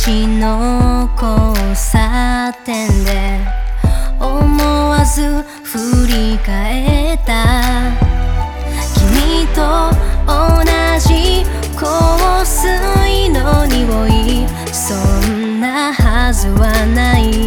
市の交差点で思わず振り返った。君と同じ香水の匂い。そんなはずはない。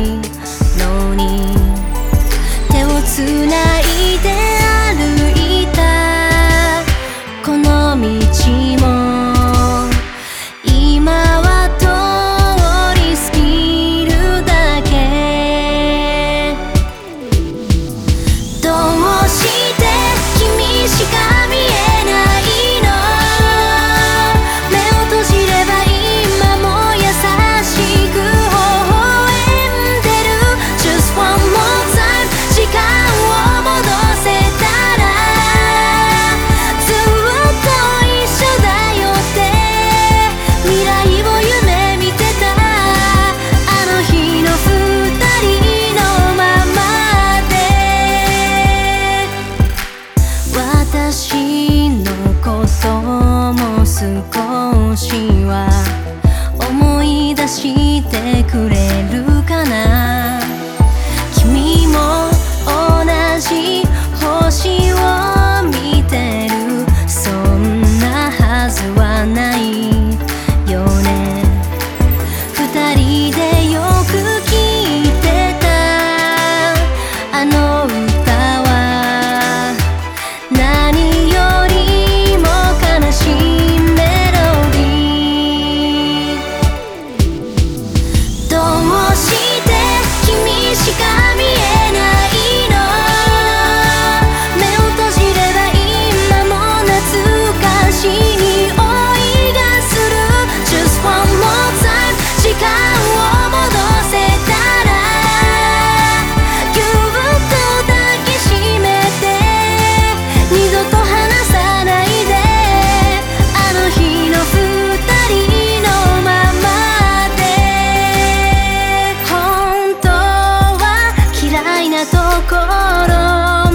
ところ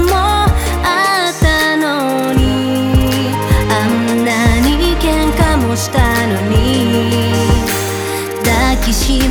もあったのにあんなに喧嘩もしたのに抱きしめ